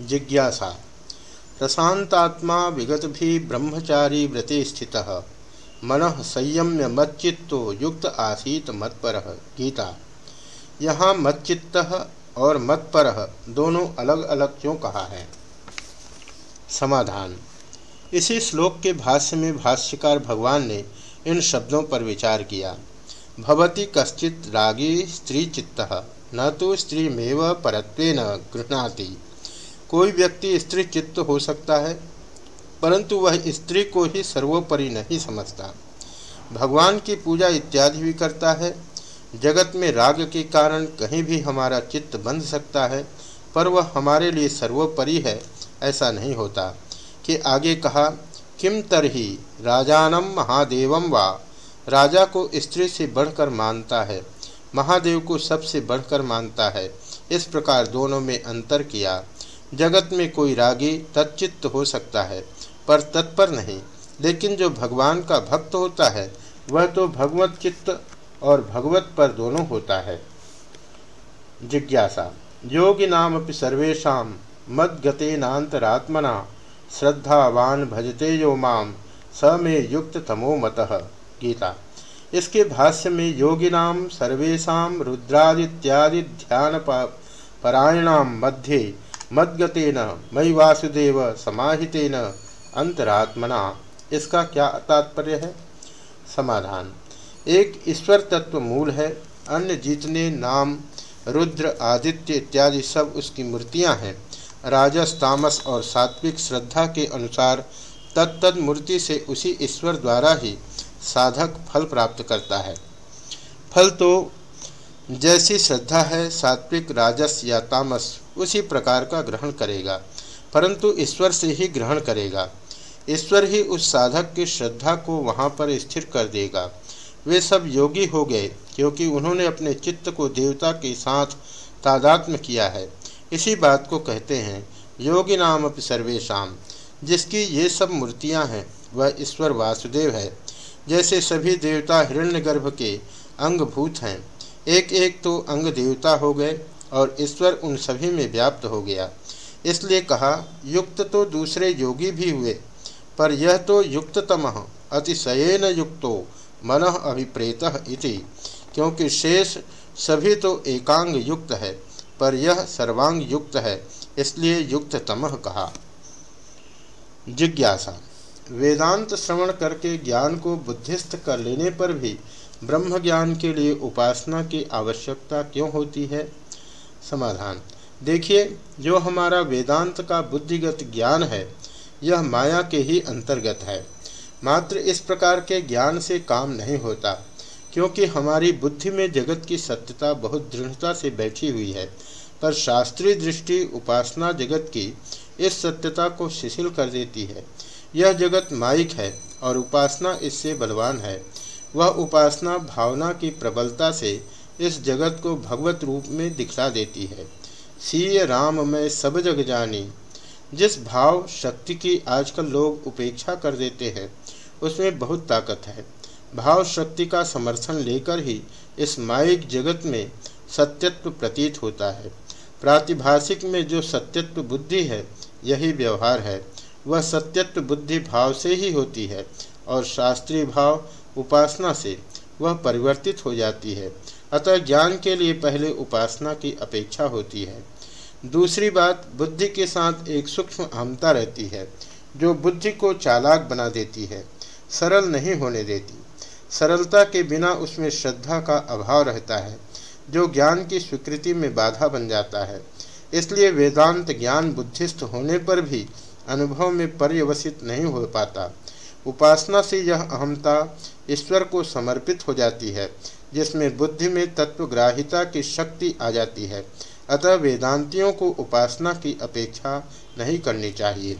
जिज्ञासा। प्रशांतात्मा विगत भी ब्रह्मचारी व्रते स्थित। मन संयम्य मच्चित्तो युक्त आसीत मत्पर। गीता। यहाँ मच्चित्त और मत्पर दोनों अलग अलग क्यों कहा है? समाधान। इसी श्लोक के भाष्य में भाष्यकार भगवान ने इन शब्दों पर विचार किया। भवती कश्चित रागी स्त्री चित्त, न तो स्त्रीमेव परत्वेन गृहणाति। कोई व्यक्ति स्त्री चित्त हो सकता है, परंतु वह स्त्री को ही सर्वोपरि नहीं समझता। भगवान की पूजा इत्यादि भी करता है। जगत में राग के कारण कहीं भी हमारा चित्त बंध सकता है, पर वह हमारे लिए सर्वोपरि है, ऐसा नहीं होता कि आगे कहा, किम तरही, राजानम महादेवम वा। राजा को स्त्री से बढ़कर मानता है, महादेव को सबसे बढ़कर मानता है। इस प्रकार दोनों में अंतर किया। जगत में कोई रागी तच्चित्त हो सकता है, पर तत्पर नहीं। लेकिन जो भगवान का भक्त होता है, वह तो भगवत चित्त और भगवत पर दोनों होता है। जिज्ञासा, योगी नाम सर्वेशा मद्गतेनातरात्मना श्रद्धावान भजते यो माम स मे युक्त तमो मत। गीता, इसके भाष्य में योगिनाम सर्वेशा रुद्रादित्यादि ध्यान परायणाम मध्य मद्गतेन मई वासुदेव समाहितेन, अंतरात्मना। इसका क्या तात्पर्य है? समाधान। एक ईश्वर तत्व मूल है, अन्य जितने नाम, रुद्र, आदित्य इत्यादि सब उसकी मूर्तियाँ हैं। राजस, तामस और सात्विक श्रद्धा के अनुसार तत्त मूर्ति से उसी ईश्वर द्वारा ही साधक फल प्राप्त करता है। फल तो जैसी श्रद्धा है, सात्विक राजस या तामस, उसी प्रकार का ग्रहण करेगा। परंतु ईश्वर से ही ग्रहण करेगा। ईश्वर ही उस साधक की श्रद्धा को वहाँ पर स्थिर कर देगा। वे सब योगी हो गए, क्योंकि उन्होंने अपने चित्त को देवता के साथ तादात्म किया है। इसी बात को कहते हैं, योगी नाम अपनी सर्वेशम जिसकी ये सब मूर्तियाँ हैं, वह ईश्वर वासुदेव है। जैसे सभी देवता हिरण्यगर्भ के अंगभूत हैं एक एक तो अंग देवता हो गए और ईश्वर उन सभी में व्याप्त हो गया। इसलिए कहा, युक्त तो दूसरे योगी भी हुए, पर यह तो युक्ततम अतिशयन युक्तो, मन अभिप्रेत इति, क्योंकि शेष सभी तो एकांग युक्त है, पर यह सर्वांग युक्त है, इसलिए युक्ततम कहा। जिज्ञासा, वेदांत श्रवण करके ज्ञान को बुद्धिस्त कर लेने पर भी ब्रह्म ज्ञान के लिए उपासना की आवश्यकता क्यों होती है? समाधान। देखिए, जो हमारा वेदांत का बुद्धिगत ज्ञान है, यह माया के ही अंतर्गत है। मात्र इस प्रकार के ज्ञान से काम नहीं होता, क्योंकि हमारी बुद्धि में जगत की सत्यता बहुत दृढ़ता से बैठी हुई है। पर शास्त्रीय दृष्टि उपासना जगत की इस सत्यता को शिथिल कर देती है। यह जगत माइक है और उपासना इससे बलवान है। वह उपासना, भावना की प्रबलता से इस जगत को भगवत रूप में दिखला देती है। सीय राम में सब जग जानी। जिस भाव, शक्ति की आजकल लोग उपेक्षा कर देते हैं, उसमें बहुत ताकत है। भाव, शक्ति का समर्थन लेकर ही इस माइक जगत में सत्यत्व प्रतीत होता है। प्रातिभाषिक में जो सत्यत्व बुद्धि है, यही व्यवहार है। वह सत्यत्व बुद्धि भाव से ही होती है। और शास्त्रीय भाव उपासना से वह परिवर्तित हो जाती है। अतः ज्ञान के लिए पहले उपासना की अपेक्षा होती है। दूसरी बात, बुद्धि के साथ एक सूक्ष्म अहमता रहती है, जो बुद्धि को चालाक बना देती है, सरल नहीं होने देती। सरलता के बिना उसमें श्रद्धा का अभाव रहता है, जो ज्ञान की स्वीकृति में बाधा बन जाता है। इसलिए वेदांत ज्ञान बुद्धिस्त होने पर भी अनुभव में पर्यवसित नहीं हो पाता। उपासना से यह अहमता ईश्वर को समर्पित हो जाती है, जिसमें बुद्धि में तत्वग्राहिता की शक्ति आ जाती है। अतः वेदांतियों को उपासना की अपेक्षा नहीं करनी चाहिए।